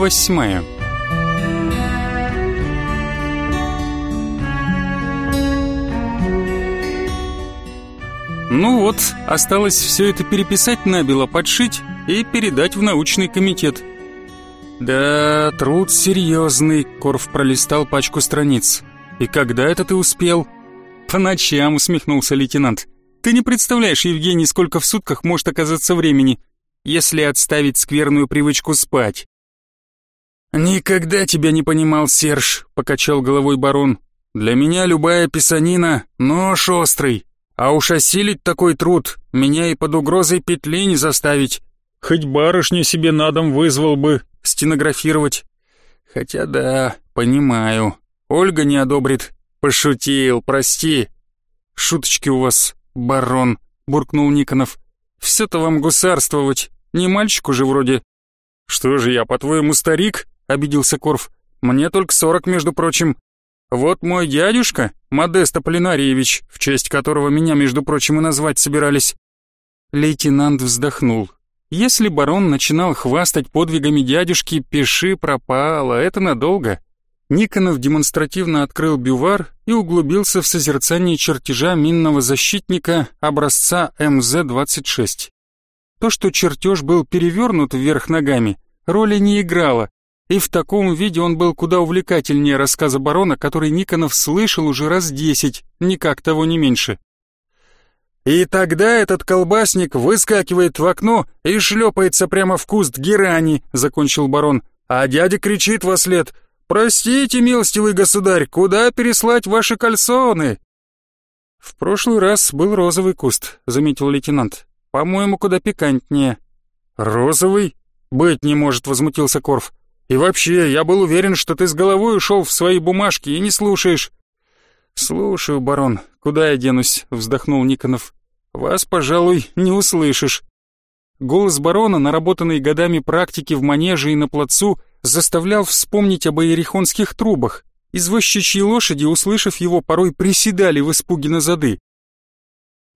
восьмая Ну вот, осталось все это переписать набело, подшить и передать в научный комитет. Да, труд серьезный, Корф пролистал пачку страниц. И когда это ты успел? По ночам, усмехнулся лейтенант. Ты не представляешь, Евгений, сколько в сутках может оказаться времени, если отставить скверную привычку спать. «Никогда тебя не понимал, Серж», — покачал головой барон. «Для меня любая писанина — нож острый. А уж осилить такой труд меня и под угрозой петли не заставить. Хоть барышню себе на дом вызвал бы стенографировать. Хотя да, понимаю. Ольга не одобрит. Пошутил, прости». «Шуточки у вас, барон», — буркнул Никонов. «Все-то вам гусарствовать. Не мальчику же вроде». «Что же я, по-твоему, старик?» обиделся Корф. «Мне только сорок, между прочим. Вот мой дядюшка, Модест Полинариевич, в честь которого меня, между прочим, и назвать собирались». Лейтенант вздохнул. «Если барон начинал хвастать подвигами дядюшки, пиши пропало, это надолго». Никонов демонстративно открыл бювар и углубился в созерцание чертежа минного защитника образца МЗ-26. То, что чертеж был перевернут вверх ногами, роли не играло, и в таком виде он был куда увлекательнее рассказа барона, который Никонов слышал уже раз десять, никак того не меньше. И тогда этот колбасник выскакивает в окно и шлепается прямо в куст герани, закончил барон, а дядя кричит во след «Простите, милостивый государь, куда переслать ваши кальсоны?» «В прошлый раз был розовый куст», — заметил лейтенант. «По-моему, куда пикантнее». «Розовый?» «Быть не может», — возмутился Корф. И вообще, я был уверен, что ты с головой ушел в свои бумажки и не слушаешь». «Слушаю, барон, куда я денусь?» — вздохнул Никонов. «Вас, пожалуй, не услышишь». Голос барона, наработанный годами практики в манеже и на плацу, заставлял вспомнить об иерихонских трубах. Извозчичьи лошади, услышав его, порой приседали в испуге на зады.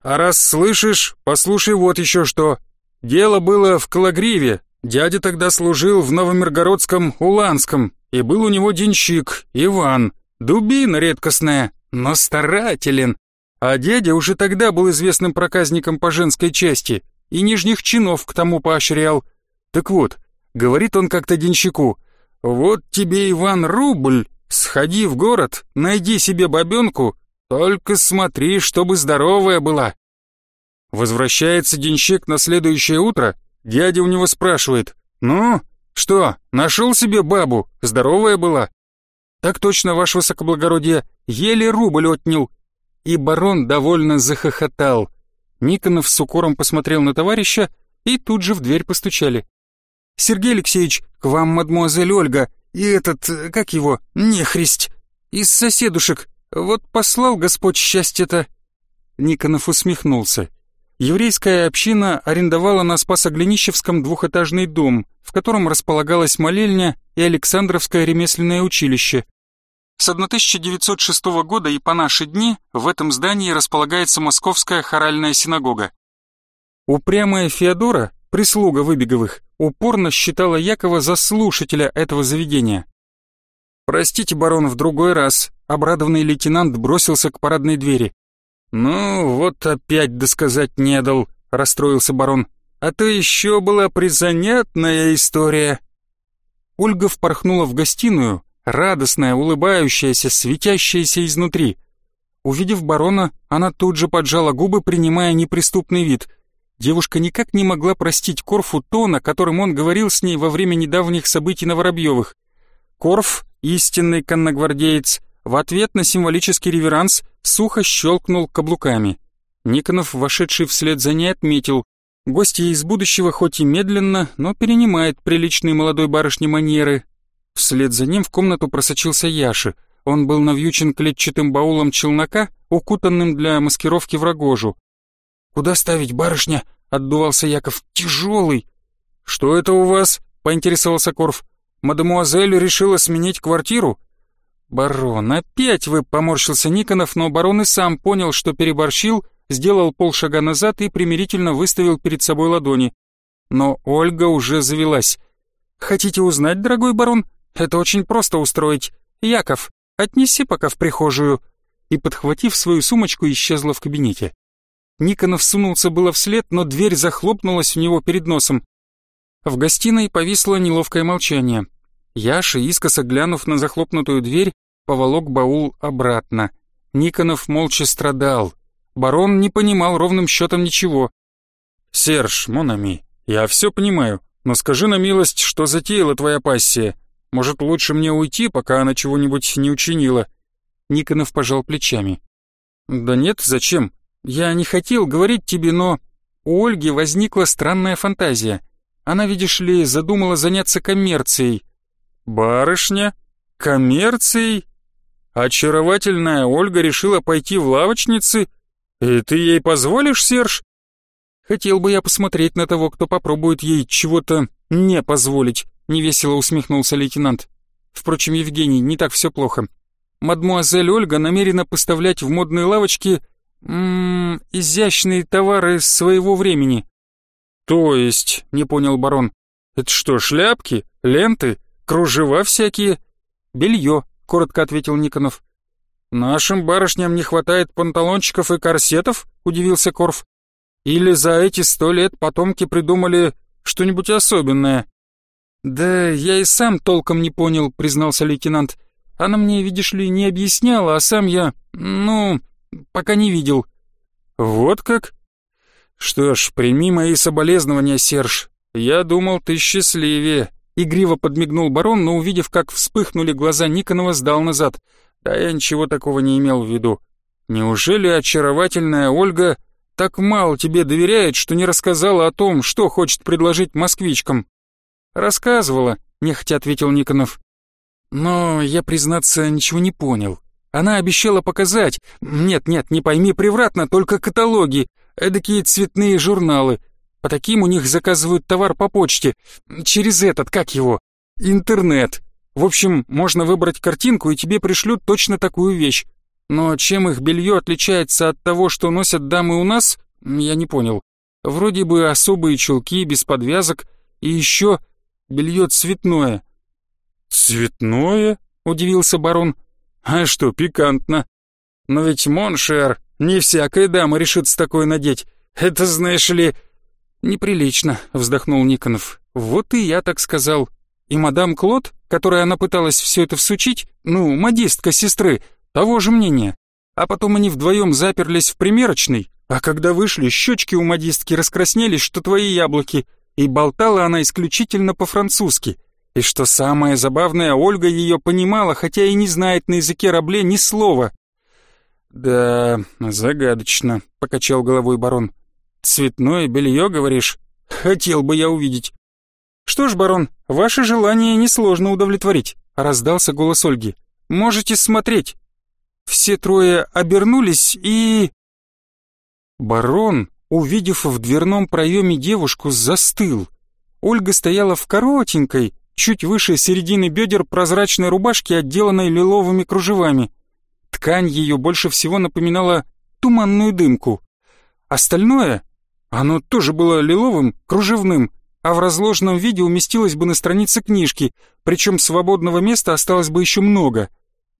«А раз слышишь, послушай вот еще что. Дело было в Калагриве, Дядя тогда служил в Новомиргородском Уланском, и был у него денщик, Иван. Дубина редкостная, но старателен. А дядя уже тогда был известным проказником по женской части и нижних чинов к тому поощрял. Так вот, говорит он как-то денщику, «Вот тебе, Иван, рубль, сходи в город, найди себе бабенку, только смотри, чтобы здоровая была». Возвращается денщик на следующее утро Дядя у него спрашивает, «Ну, что, нашел себе бабу? Здоровая была?» «Так точно, ваше высокоблагородие, еле рубль отнял». И барон довольно захохотал. Никонов с укором посмотрел на товарища, и тут же в дверь постучали. «Сергей Алексеевич, к вам мадмуазель Ольга, и этот, как его, нехристь, из соседушек, вот послал Господь счастье-то». Никонов усмехнулся еврейская община арендовала на Спасоглинищевском двухэтажный дом, в котором располагалась молельня и Александровское ремесленное училище. С 1906 года и по наши дни в этом здании располагается Московская хоральная синагога. Упрямая Феодора, прислуга Выбеговых, упорно считала Якова за слушателя этого заведения. «Простите, барон, в другой раз», — обрадованный лейтенант бросился к парадной двери. «Ну, вот опять досказать не дал», — расстроился барон. «А то еще была призанятная история». Ольга впорхнула в гостиную, радостная, улыбающаяся, светящаяся изнутри. Увидев барона, она тут же поджала губы, принимая неприступный вид. Девушка никак не могла простить Корфу то, на котором он говорил с ней во время недавних событий на Воробьевых. Корф, истинный конногвардеец, в ответ на символический реверанс — сухо щелкнул каблуками. Никонов, вошедший вслед за ней, отметил, гостья из будущего хоть и медленно, но перенимает приличные молодой барышни манеры. Вслед за ним в комнату просочился Яши. Он был навьючен клетчатым баулом челнока, укутанным для маскировки в рогожу. «Куда ставить, барышня?» — отдувался Яков. «Тяжелый!» «Что это у вас?» — поинтересовался Корф. «Мадемуазель решила сменить квартиру?» «Барон, опять вы!» — поморщился Никонов, но барон и сам понял, что переборщил, сделал полшага назад и примирительно выставил перед собой ладони. Но Ольга уже завелась. «Хотите узнать, дорогой барон? Это очень просто устроить. Яков, отнеси пока в прихожую». И, подхватив свою сумочку, исчезла в кабинете. Никонов сунулся было вслед, но дверь захлопнулась у него перед носом. В гостиной повисло неловкое молчание. Яша, искоса глянув на захлопнутую дверь, поволок баул обратно. Никонов молча страдал. Барон не понимал ровным счетом ничего. «Серж, Монами, я все понимаю, но скажи на милость, что затеяла твоя пассия. Может, лучше мне уйти, пока она чего-нибудь не учинила?» Никонов пожал плечами. «Да нет, зачем? Я не хотел говорить тебе, но...» У Ольги возникла странная фантазия. Она, видишь ли, задумала заняться коммерцией — Барышня? Коммерцией? Очаровательная Ольга решила пойти в лавочницы? И ты ей позволишь, Серж? Хотел бы я посмотреть на того, кто попробует ей чего-то не позволить, невесело усмехнулся лейтенант. Впрочем, Евгений, не так все плохо. Мадмуазель Ольга намерена поставлять в модные лавочки м -м, изящные товары своего времени. То есть, не понял барон, это что, шляпки, ленты, кружева всякие, белье», — коротко ответил Никонов. «Нашим барышням не хватает панталончиков и корсетов?» — удивился Корф. «Или за эти сто лет потомки придумали что-нибудь особенное?» «Да я и сам толком не понял», — признался лейтенант. «Она мне, видишь ли, не объясняла, а сам я, ну, пока не видел». «Вот как?» «Что ж, прими мои соболезнования, Серж. Я думал, ты счастливее». Игриво подмигнул барон, но увидев, как вспыхнули глаза Никонова, сдал назад. Да я ничего такого не имел в виду. Неужели очаровательная Ольга так мало тебе доверяет, что не рассказала о том, что хочет предложить москвичкам? Рассказывала, нехотя ответил Никонов. Но я, признаться, ничего не понял. Она обещала показать. Нет, нет, не пойми превратно, только каталоги, эдакие цветные журналы. По таким у них заказывают товар по почте. Через этот, как его? Интернет. В общем, можно выбрать картинку, и тебе пришлют точно такую вещь. Но чем их белье отличается от того, что носят дамы у нас, я не понял. Вроде бы особые чулки, без подвязок, и еще белье цветное». «Цветное?» — удивился барон. «А что, пикантно. Но ведь, mon cher, не всякая дама решит с такой надеть. Это, знаешь ли, «Неприлично», — вздохнул Никонов. «Вот и я так сказал. И мадам Клод, которой она пыталась все это всучить, ну, модистка сестры, того же мнения. А потом они вдвоем заперлись в примерочной, а когда вышли, щечки у модистки раскраснелись, что твои яблоки, и болтала она исключительно по-французски. И что самое забавное, Ольга ее понимала, хотя и не знает на языке рабле ни слова». «Да, загадочно», — покачал головой барон. Цветное белье, говоришь? Хотел бы я увидеть. Что ж, барон, ваше желание несложно удовлетворить, раздался голос Ольги. Можете смотреть. Все трое обернулись и... Барон, увидев в дверном проеме девушку, застыл. Ольга стояла в коротенькой, чуть выше середины бедер прозрачной рубашки, отделанной лиловыми кружевами. Ткань ее больше всего напоминала туманную дымку. Остальное оно тоже было лиловым, кружевным, а в разложенном виде уместилось бы на странице книжки, причем свободного места осталось бы еще много.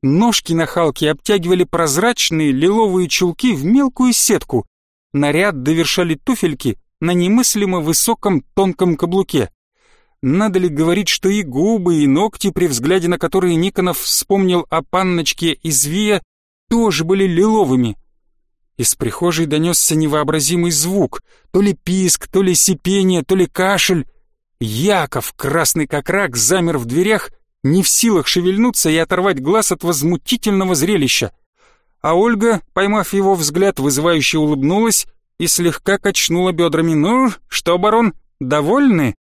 Ножки на халке обтягивали прозрачные лиловые чулки в мелкую сетку. Наряд довершали туфельки на немыслимо высоком тонком каблуке. Надо ли говорить, что и губы, и ногти, при взгляде на которые Никонов вспомнил о панночке из Вия, тоже были лиловыми — из прихожей донесся невообразимый звук, то ли писк, то ли сипение, то ли кашель. Яков, красный как рак, замер в дверях, не в силах шевельнуться и оторвать глаз от возмутительного зрелища. А Ольга, поймав его взгляд, вызывающе улыбнулась и слегка качнула бедрами. «Ну что, барон, довольны?»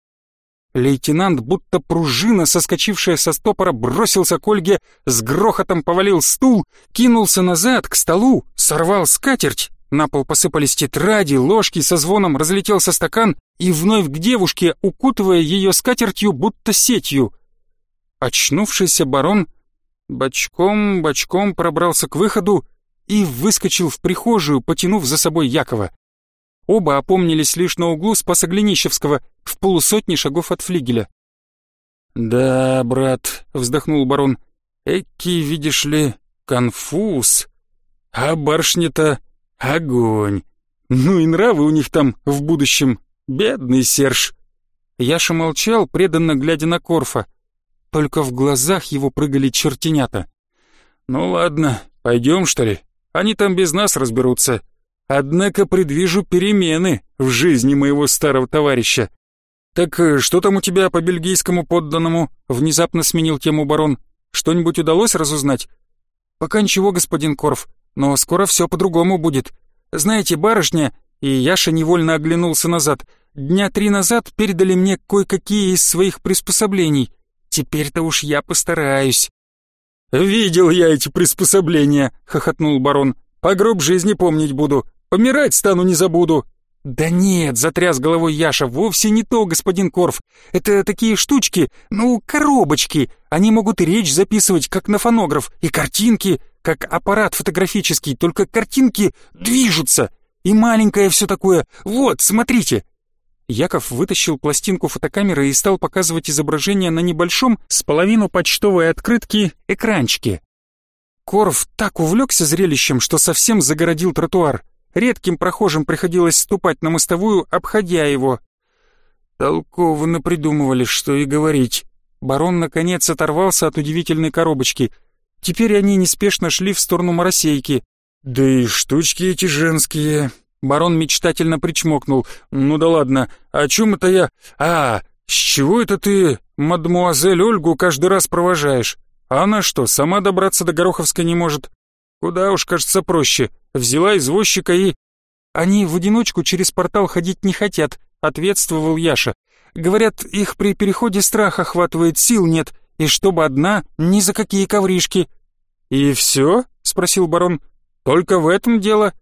Лейтенант, будто пружина, соскочившая со стопора, бросился к Ольге, с грохотом повалил стул, кинулся назад, к столу, сорвал скатерть. На пол посыпались тетради, ложки, со звоном разлетелся стакан и вновь к девушке, укутывая ее скатертью, будто сетью. Очнувшийся барон бочком-бочком пробрался к выходу и выскочил в прихожую, потянув за собой Якова. Оба опомнились лишь на углу Спасоглинищевского, в полусотни шагов от флигеля. «Да, брат», — вздохнул барон, — «эки, видишь ли, конфуз. А барышня-то огонь. Ну и нравы у них там в будущем. Бедный Серж». Яша молчал, преданно глядя на Корфа. Только в глазах его прыгали чертенята. «Ну ладно, пойдем, что ли? Они там без нас разберутся», Однако предвижу перемены в жизни моего старого товарища. Так э, что там у тебя по бельгийскому подданному? Внезапно сменил тему барон. Что-нибудь удалось разузнать? Пока ничего, господин Корф, но скоро все по-другому будет. Знаете, барышня, и Яша невольно оглянулся назад, дня три назад передали мне кое-какие из своих приспособлений. Теперь-то уж я постараюсь. «Видел я эти приспособления», — хохотнул барон. «По гроб жизни помнить буду. Помирать стану, не забуду!» «Да нет», — затряс головой Яша, — «вовсе не то, господин Корф. Это такие штучки, ну, коробочки. Они могут и речь записывать, как на фонограф, и картинки, как аппарат фотографический, только картинки движутся. И маленькое все такое. Вот, смотрите». Яков вытащил пластинку фотокамеры и стал показывать изображение на небольшом, с половину почтовой открытки, экранчике. Корф так увлекся зрелищем, что совсем загородил тротуар. Редким прохожим приходилось ступать на мостовую, обходя его. Толково напридумывали, что и говорить. Барон, наконец, оторвался от удивительной коробочки. Теперь они неспешно шли в сторону моросейки. «Да и штучки эти женские!» Барон мечтательно причмокнул. «Ну да ладно, о чем это я? А, с чего это ты, мадмуазель Ольгу, каждый раз провожаешь? А она что, сама добраться до Гороховска не может?» Куда уж, кажется, проще. Взяла извозчика и... Они в одиночку через портал ходить не хотят, ответствовал Яша. Говорят, их при переходе страх охватывает, сил нет, и чтобы одна, ни за какие ковришки. И все? Спросил барон. Только в этом дело?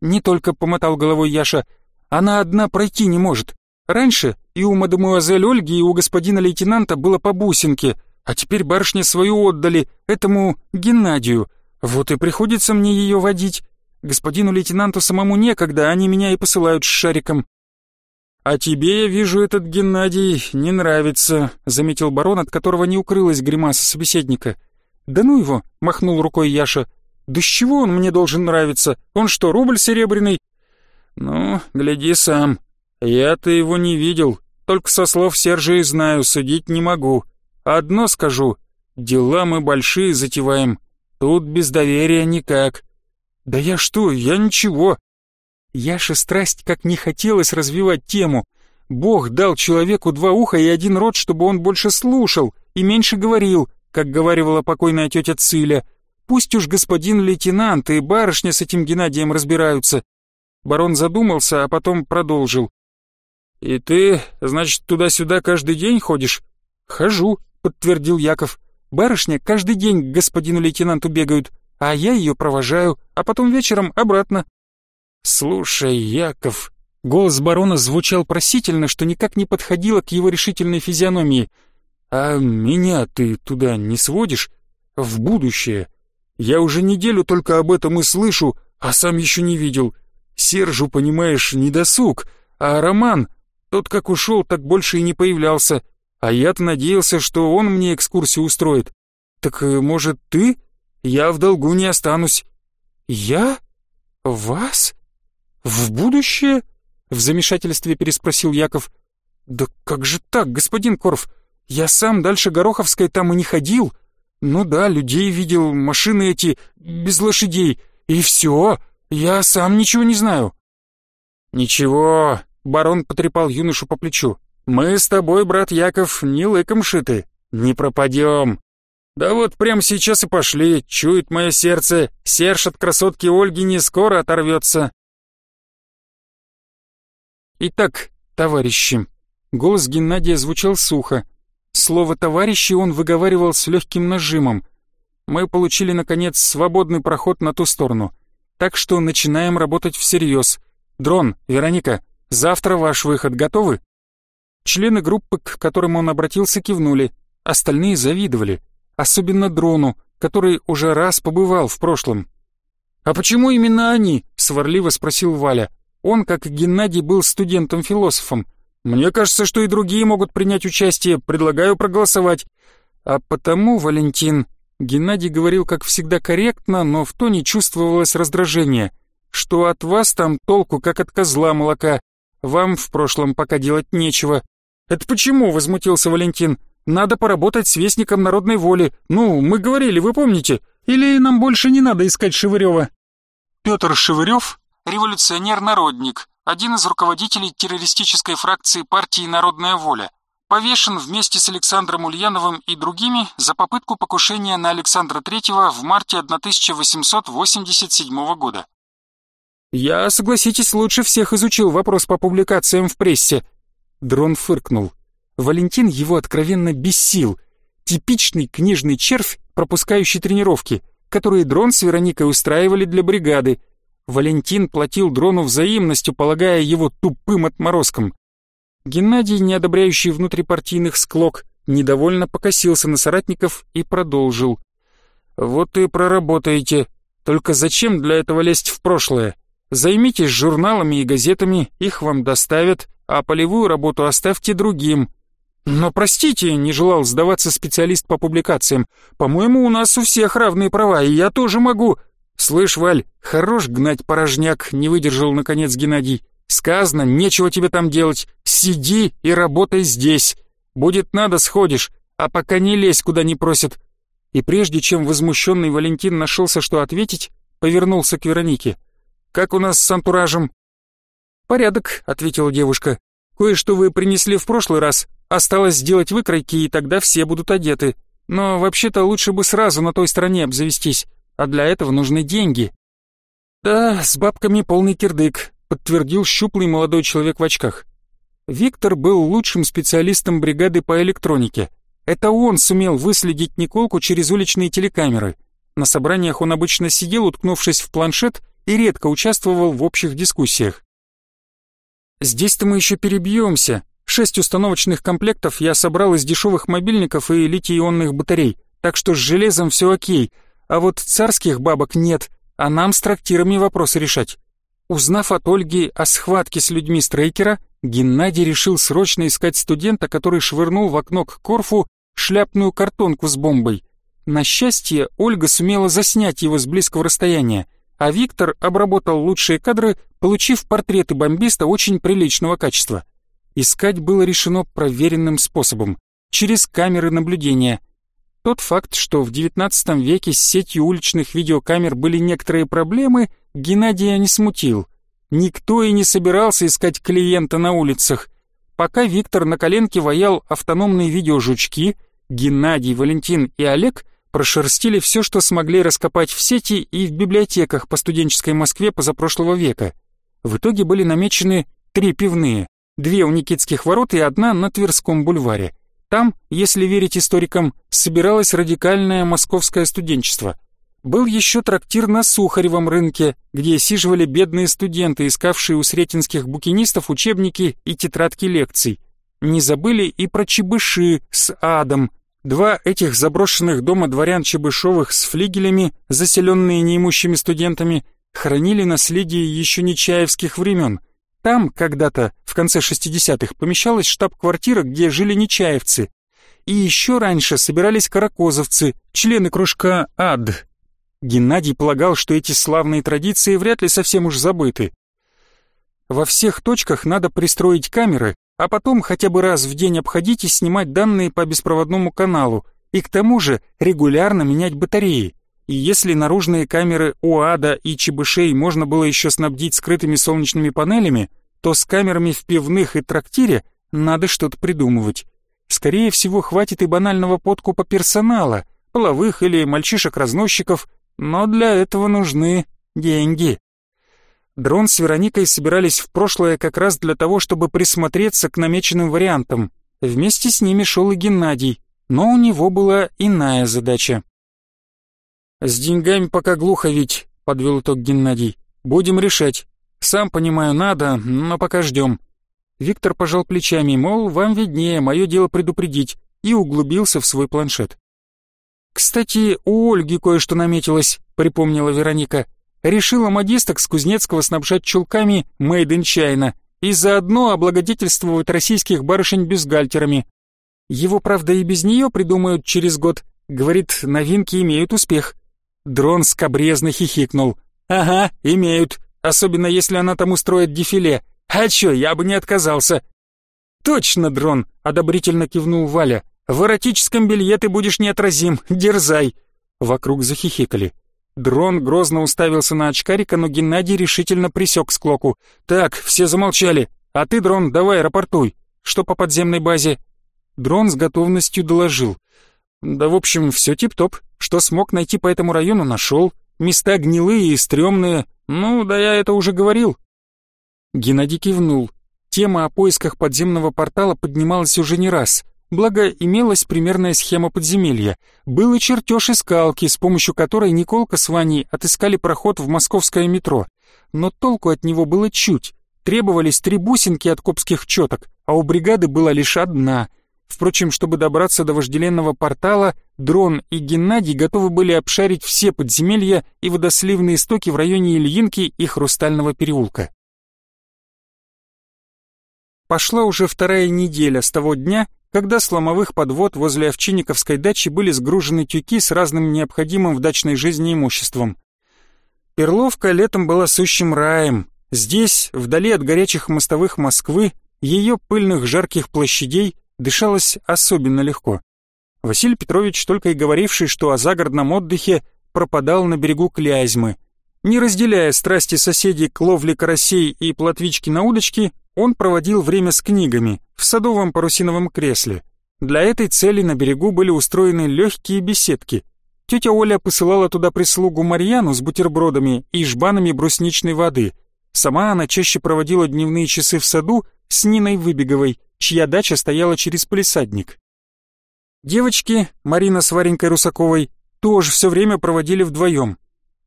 Не только, помотал головой Яша. Она одна пройти не может. Раньше и у мадемуазель Ольги, и у господина лейтенанта было по бусинке, а теперь барышня свою отдали этому Геннадию. Вот и приходится мне ее водить. Господину лейтенанту самому некогда, они меня и посылают с шариком. «А тебе, я вижу, этот Геннадий не нравится», — заметил барон, от которого не укрылась гримаса собеседника. «Да ну его», — махнул рукой Яша. «Да с чего он мне должен нравиться? Он что, рубль серебряный?» «Ну, гляди сам. Я-то его не видел. Только со слов Сержа и знаю, судить не могу. Одно скажу. Дела мы большие затеваем. Тут без доверия никак. Да я что, я ничего. Яша страсть как не хотелось развивать тему. Бог дал человеку два уха и один рот, чтобы он больше слушал и меньше говорил, как говорила покойная тетя Циля. Пусть уж господин лейтенант и барышня с этим Геннадием разбираются. Барон задумался, а потом продолжил. «И ты, значит, туда-сюда каждый день ходишь?» «Хожу», — подтвердил Яков. Барышня каждый день к господину лейтенанту бегают, а я ее провожаю, а потом вечером обратно». «Слушай, Яков...» Голос барона звучал просительно, что никак не подходило к его решительной физиономии. «А меня ты туда не сводишь? В будущее? Я уже неделю только об этом и слышу, а сам еще не видел. Сержу, понимаешь, недосуг, а Роман, тот как ушел, так больше и не появлялся. А я-то надеялся, что он мне экскурсию устроит. Так, э, может, ты? Я в долгу не останусь. Я? Вас? В будущее? В замешательстве переспросил Яков. Да как же так, господин Корф? Я сам дальше Гороховской там и не ходил. Ну да, людей видел, машины эти, без лошадей. И все, я сам ничего не знаю. Ничего, барон потрепал юношу по плечу. Мы с тобой, брат Яков, не лыком шиты, не пропадем. Да вот прямо сейчас и пошли, чует мое сердце, Серж от красотки Ольги не скоро оторвется. Итак, товарищи, голос Геннадия звучал сухо. Слово «товарищи» он выговаривал с легким нажимом. Мы получили, наконец, свободный проход на ту сторону. Так что начинаем работать всерьез. Дрон, Вероника, завтра ваш выход готовы? Члены группы, к которым он обратился, кивнули, остальные завидовали, особенно дрону, который уже раз побывал в прошлом. «А почему именно они?» — сварливо спросил Валя. Он, как и Геннадий, был студентом-философом. «Мне кажется, что и другие могут принять участие. Предлагаю проголосовать». «А потому, Валентин...» Геннадий говорил, как всегда, корректно, но в тоне чувствовалось раздражение, что от вас там толку, как от козла молока. Вам в прошлом пока делать нечего». «Это почему?» — возмутился Валентин. «Надо поработать с вестником народной воли. Ну, мы говорили, вы помните. Или нам больше не надо искать Шевырева?» Петр Шевырев — революционер-народник, один из руководителей террористической фракции партии «Народная воля». Повешен вместе с Александром Ульяновым и другими за попытку покушения на Александра III в марте 1887 года. Я, согласитесь, лучше всех изучил вопрос по публикациям в прессе. Дрон фыркнул. Валентин его откровенно бесил. Типичный книжный червь, пропускающий тренировки, которые дрон с Вероникой устраивали для бригады. Валентин платил дрону взаимностью, полагая его тупым отморозком. Геннадий, не одобряющий внутрипартийных склок, недовольно покосился на соратников и продолжил. «Вот и проработаете. Только зачем для этого лезть в прошлое? Займитесь журналами и газетами, их вам доставят, а полевую работу оставьте другим. Но простите, не желал сдаваться специалист по публикациям. По-моему, у нас у всех равные права, и я тоже могу. Слышь, Валь, хорош гнать порожняк, не выдержал наконец Геннадий. Сказано, нечего тебе там делать. Сиди и работай здесь. Будет надо, сходишь, а пока не лезь, куда не просят. И прежде чем возмущенный Валентин нашелся, что ответить, повернулся к Веронике. — как у нас с антуражем?» «Порядок», — ответила девушка. «Кое-что вы принесли в прошлый раз. Осталось сделать выкройки, и тогда все будут одеты. Но вообще-то лучше бы сразу на той стороне обзавестись, а для этого нужны деньги». «Да, с бабками полный кирдык», — подтвердил щуплый молодой человек в очках. Виктор был лучшим специалистом бригады по электронике. Это он сумел выследить Николку через уличные телекамеры. На собраниях он обычно сидел, уткнувшись в планшет, и редко участвовал в общих дискуссиях. «Здесь-то мы еще перебьемся. Шесть установочных комплектов я собрал из дешевых мобильников и литий-ионных батарей, так что с железом все окей, а вот царских бабок нет, а нам с трактирами вопросы решать». Узнав от Ольги о схватке с людьми Стрейкера, Геннадий решил срочно искать студента, который швырнул в окно к Корфу шляпную картонку с бомбой. На счастье, Ольга сумела заснять его с близкого расстояния — а Виктор обработал лучшие кадры, получив портреты бомбиста очень приличного качества. Искать было решено проверенным способом – через камеры наблюдения. Тот факт, что в XIX веке с сетью уличных видеокамер были некоторые проблемы, Геннадия не смутил. Никто и не собирался искать клиента на улицах. Пока Виктор на коленке ваял автономные видеожучки, Геннадий, Валентин и Олег – прошерстили все, что смогли раскопать в сети и в библиотеках по студенческой Москве позапрошлого века. В итоге были намечены три пивные, две у Никитских ворот и одна на Тверском бульваре. Там, если верить историкам, собиралось радикальное московское студенчество. Был еще трактир на Сухаревом рынке, где сиживали бедные студенты, искавшие у сретенских букинистов учебники и тетрадки лекций. Не забыли и про чебыши с адом, Два этих заброшенных дома дворян Чебышовых с флигелями, заселенные неимущими студентами, хранили наследие еще нечаевских времен. Там когда-то, в конце 60-х, помещалась штаб-квартира, где жили нечаевцы. И еще раньше собирались каракозовцы, члены кружка «Ад». Геннадий полагал, что эти славные традиции вряд ли совсем уж забыты. Во всех точках надо пристроить камеры, а потом хотя бы раз в день обходить и снимать данные по беспроводному каналу, и к тому же регулярно менять батареи. И если наружные камеры УАДа и ЧБШей можно было еще снабдить скрытыми солнечными панелями, то с камерами в пивных и трактире надо что-то придумывать. Скорее всего, хватит и банального подкупа персонала, половых или мальчишек-разносчиков, но для этого нужны деньги. Дрон с Вероникой собирались в прошлое как раз для того, чтобы присмотреться к намеченным вариантам. Вместе с ними шел и Геннадий, но у него была иная задача. «С деньгами пока глухо ведь», — подвел итог Геннадий. «Будем решать. Сам понимаю, надо, но пока ждем». Виктор пожал плечами, мол, вам виднее, мое дело предупредить, и углубился в свой планшет. «Кстати, у Ольги кое-что наметилось», — припомнила Вероника решила модисток с Кузнецкого снабжать чулками «Made in China» и заодно облагодетельствовать российских барышень бюстгальтерами. Его, правда, и без нее придумают через год. Говорит, новинки имеют успех. Дрон скобрезно хихикнул. «Ага, имеют. Особенно, если она там устроит дефиле. А чё, я бы не отказался». «Точно, дрон!» — одобрительно кивнул Валя. «В эротическом белье ты будешь неотразим. Дерзай!» Вокруг захихикали. Дрон грозно уставился на очкарика, но Геннадий решительно присек склоку. «Так, все замолчали. А ты, дрон, давай, рапортуй. Что по подземной базе?» Дрон с готовностью доложил. «Да, в общем, все тип-топ. Что смог найти по этому району, нашел. Места гнилые и стрёмные. Ну, да я это уже говорил». Геннадий кивнул. Тема о поисках подземного портала поднималась уже не раз благо имелась примерная схема подземелья. Был и чертеж искалки, с помощью которой Николка с Ваней отыскали проход в московское метро. Но толку от него было чуть. Требовались три бусинки от копских четок, а у бригады была лишь одна. Впрочем, чтобы добраться до вожделенного портала, Дрон и Геннадий готовы были обшарить все подземелья и водосливные стоки в районе Ильинки и Хрустального переулка. Пошла уже вторая неделя с того дня, когда с ломовых подвод возле Овчинниковской дачи были сгружены тюки с разным необходимым в дачной жизни имуществом. Перловка летом была сущим раем. Здесь, вдали от горячих мостовых Москвы, ее пыльных жарких площадей дышалось особенно легко. Василий Петрович, только и говоривший, что о загородном отдыхе, пропадал на берегу Клязьмы. Не разделяя страсти соседей к ловле карасей и плотвички на удочке, он проводил время с книгами – в садовом парусиновом кресле. Для этой цели на берегу были устроены легкие беседки. Тетя Оля посылала туда прислугу Марьяну с бутербродами и жбанами брусничной воды. Сама она чаще проводила дневные часы в саду с Ниной Выбеговой, чья дача стояла через палисадник. Девочки, Марина с Варенькой Русаковой, тоже все время проводили вдвоем.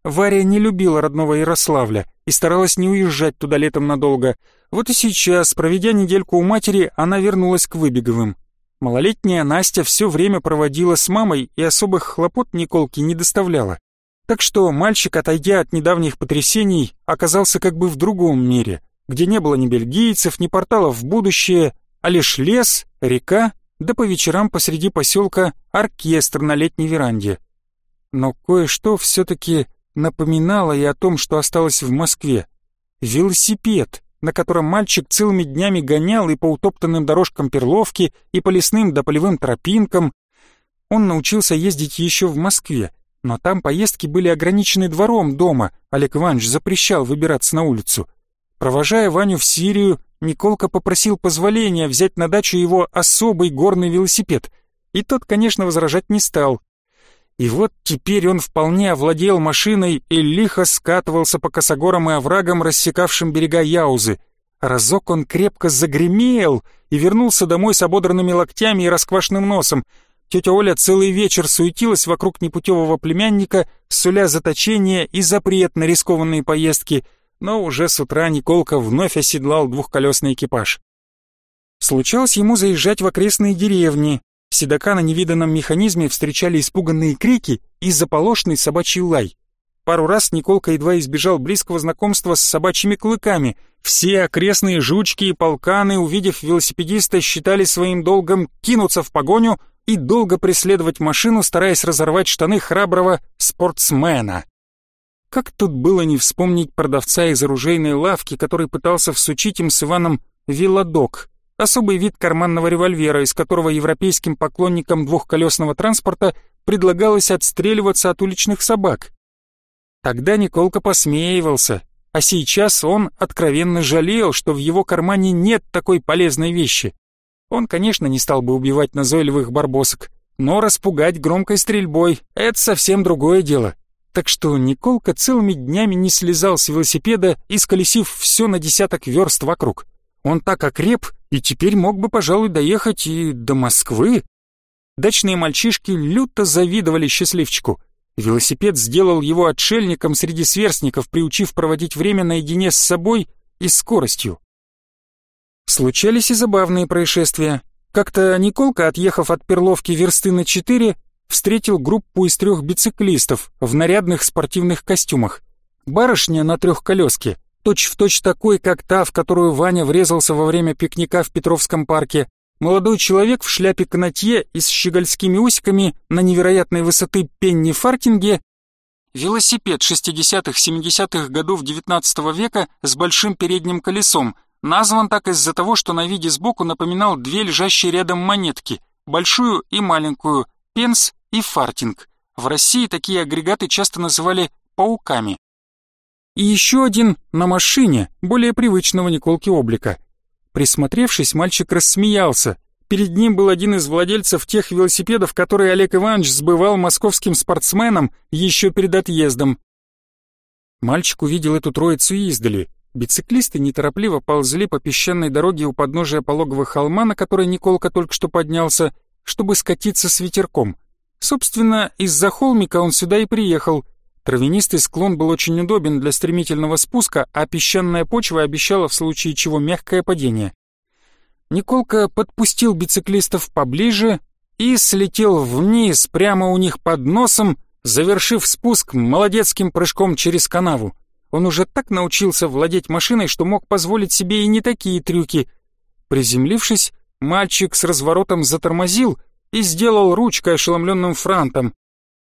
Варя не любила родного Ярославля и старалась не уезжать туда летом надолго. Вот и сейчас, проведя недельку у матери, она вернулась к Выбеговым. Малолетняя Настя все время проводила с мамой и особых хлопот Николке не доставляла. Так что мальчик, отойдя от недавних потрясений, оказался как бы в другом мире, где не было ни бельгийцев, ни порталов в будущее, а лишь лес, река, да по вечерам посреди поселка оркестр на летней веранде. Но кое-что все-таки напоминала и о том, что осталось в Москве. Велосипед, на котором мальчик целыми днями гонял и по утоптанным дорожкам Перловки, и по лесным да полевым тропинкам. Он научился ездить еще в Москве, но там поездки были ограничены двором дома, Олег Иванович запрещал выбираться на улицу. Провожая Ваню в Сирию, Николка попросил позволения взять на дачу его особый горный велосипед. И тот, конечно, возражать не стал, и вот теперь он вполне овладел машиной и лихо скатывался по косогорам и оврагам, рассекавшим берега Яузы. Разок он крепко загремел и вернулся домой с ободранными локтями и расквашенным носом. Тетя Оля целый вечер суетилась вокруг непутевого племянника, суля заточение и запрет на рискованные поездки, но уже с утра Николка вновь оседлал двухколесный экипаж. Случалось ему заезжать в окрестные деревни, Седока на невиданном механизме встречали испуганные крики и заполошный собачий лай. Пару раз Николка едва избежал близкого знакомства с собачьими клыками. Все окрестные жучки и полканы, увидев велосипедиста, считали своим долгом кинуться в погоню и долго преследовать машину, стараясь разорвать штаны храброго спортсмена. Как тут было не вспомнить продавца из оружейной лавки, который пытался всучить им с Иваном велодок — особый вид карманного револьвера, из которого европейским поклонникам двухколесного транспорта предлагалось отстреливаться от уличных собак. Тогда Николка посмеивался, а сейчас он откровенно жалел, что в его кармане нет такой полезной вещи. Он, конечно, не стал бы убивать назойливых барбосок, но распугать громкой стрельбой — это совсем другое дело. Так что Николка целыми днями не слезал с велосипеда, исколесив все на десяток верст вокруг — он так окреп и теперь мог бы, пожалуй, доехать и до Москвы. Дачные мальчишки люто завидовали счастливчику. Велосипед сделал его отшельником среди сверстников, приучив проводить время наедине с собой и скоростью. Случались и забавные происшествия. Как-то Николка, отъехав от Перловки версты на четыре, встретил группу из трех бициклистов в нарядных спортивных костюмах. Барышня на трехколеске точь-в-точь точь такой, как та, в которую Ваня врезался во время пикника в Петровском парке. Молодой человек в шляпе канатье и с щегольскими усиками на невероятной высоты пенни-фартинге Велосипед 60-70-х годов XIX века с большим передним колесом, назван так из-за того, что на виде сбоку напоминал две лежащие рядом монетки, большую и маленькую, пенс и фартинг. В России такие агрегаты часто называли «пауками» и еще один на машине, более привычного Николке облика. Присмотревшись, мальчик рассмеялся. Перед ним был один из владельцев тех велосипедов, которые Олег Иванович сбывал московским спортсменам еще перед отъездом. Мальчик увидел эту троицу издали. Бициклисты неторопливо ползли по песчаной дороге у подножия пологого холма, на который Николка только что поднялся, чтобы скатиться с ветерком. Собственно, из-за холмика он сюда и приехал — Травянистый склон был очень удобен для стремительного спуска, а песчаная почва обещала в случае чего мягкое падение. Николка подпустил бициклистов поближе и слетел вниз прямо у них под носом, завершив спуск молодецким прыжком через канаву. Он уже так научился владеть машиной, что мог позволить себе и не такие трюки. Приземлившись, мальчик с разворотом затормозил и сделал ручкой ошеломленным франтом.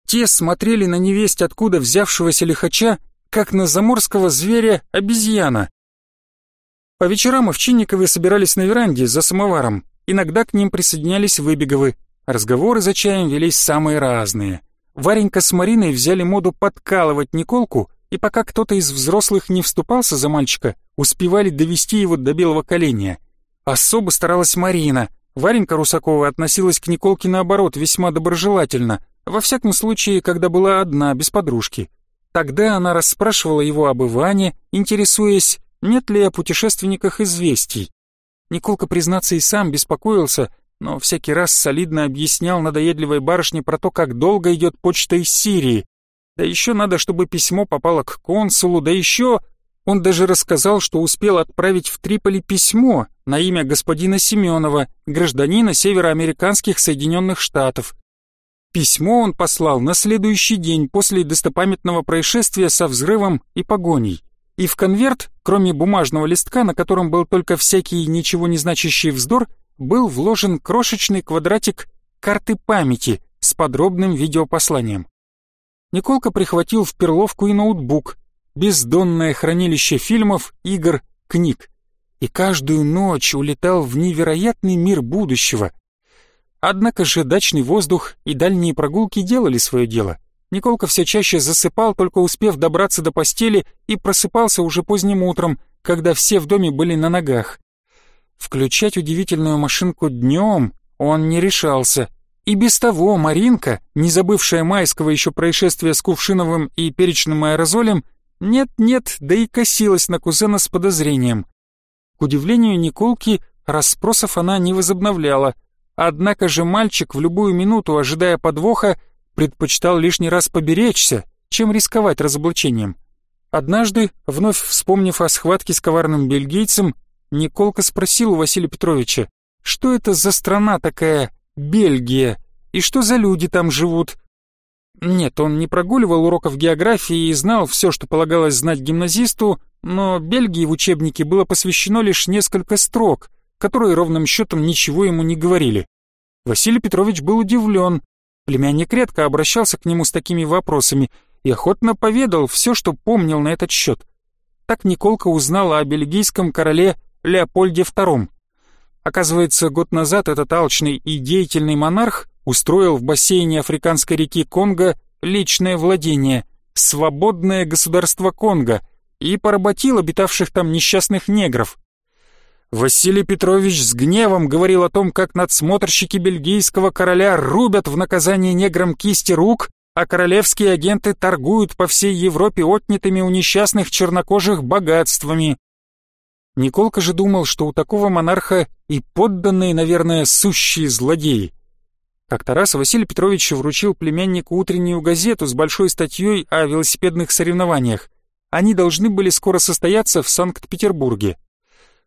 Те смотрели на невесть откуда взявшегося лихача, как на заморского зверя обезьяна. По вечерам Овчинниковы собирались на веранде за самоваром, иногда к ним присоединялись Выбеговы. Разговоры за чаем велись самые разные. Варенька с Мариной взяли моду подкалывать Николку, и пока кто-то из взрослых не вступался за мальчика, успевали довести его до белого коленя. Особо старалась Марина. Варенька Русакова относилась к Николке наоборот весьма доброжелательно – во всяком случае, когда была одна, без подружки. Тогда она расспрашивала его об Иване, интересуясь, нет ли о путешественниках известий. Николка, признаться, и сам беспокоился, но всякий раз солидно объяснял надоедливой барышне про то, как долго идет почта из Сирии. Да еще надо, чтобы письмо попало к консулу, да еще... Он даже рассказал, что успел отправить в Триполи письмо на имя господина Семенова, гражданина североамериканских Соединенных Штатов, Письмо он послал на следующий день после достопамятного происшествия со взрывом и погоней. И в конверт, кроме бумажного листка, на котором был только всякий ничего не значащий вздор, был вложен крошечный квадратик карты памяти с подробным видеопосланием. Николка прихватил в перловку и ноутбук, бездонное хранилище фильмов, игр, книг. И каждую ночь улетал в невероятный мир будущего, Однако же дачный воздух и дальние прогулки делали свое дело. Николка все чаще засыпал, только успев добраться до постели, и просыпался уже поздним утром, когда все в доме были на ногах. Включать удивительную машинку днем он не решался. И без того Маринка, не забывшая майского еще происшествия с кувшиновым и перечным аэрозолем, нет-нет, да и косилась на кузена с подозрением. К удивлению Николки, расспросов она не возобновляла — Однако же мальчик в любую минуту, ожидая подвоха, предпочитал лишний раз поберечься, чем рисковать разоблачением. Однажды, вновь вспомнив о схватке с коварным бельгийцем, Николка спросил у Василия Петровича, что это за страна такая Бельгия и что за люди там живут. Нет, он не прогуливал уроков географии и знал все, что полагалось знать гимназисту, но Бельгии в учебнике было посвящено лишь несколько строк, которые ровным счетом ничего ему не говорили. Василий Петрович был удивлен. Племянник редко обращался к нему с такими вопросами и охотно поведал все, что помнил на этот счет. Так Николка узнала о бельгийском короле Леопольде II. Оказывается, год назад этот алчный и деятельный монарх устроил в бассейне африканской реки Конго личное владение, свободное государство Конго, и поработил обитавших там несчастных негров, Василий Петрович с гневом говорил о том, как надсмотрщики бельгийского короля рубят в наказание неграм кисти рук, а королевские агенты торгуют по всей Европе отнятыми у несчастных чернокожих богатствами. Николка же думал, что у такого монарха и подданные, наверное, сущие злодеи. Как-то раз Василий Петрович вручил племяннику утреннюю газету с большой статьей о велосипедных соревнованиях. Они должны были скоро состояться в Санкт-Петербурге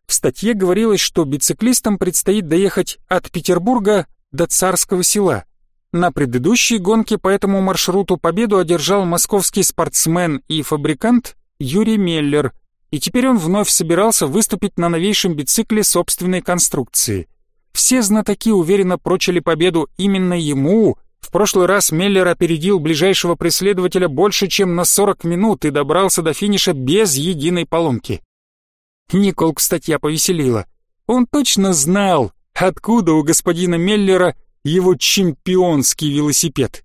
в статье говорилось, что бициклистам предстоит доехать от Петербурга до Царского села. На предыдущей гонке по этому маршруту победу одержал московский спортсмен и фабрикант Юрий Меллер, и теперь он вновь собирался выступить на новейшем бицикле собственной конструкции. Все знатоки уверенно прочили победу именно ему. В прошлый раз Меллер опередил ближайшего преследователя больше, чем на 40 минут и добрался до финиша без единой поломки. Никол, кстати, я повеселила. Он точно знал, откуда у господина Меллера его чемпионский велосипед.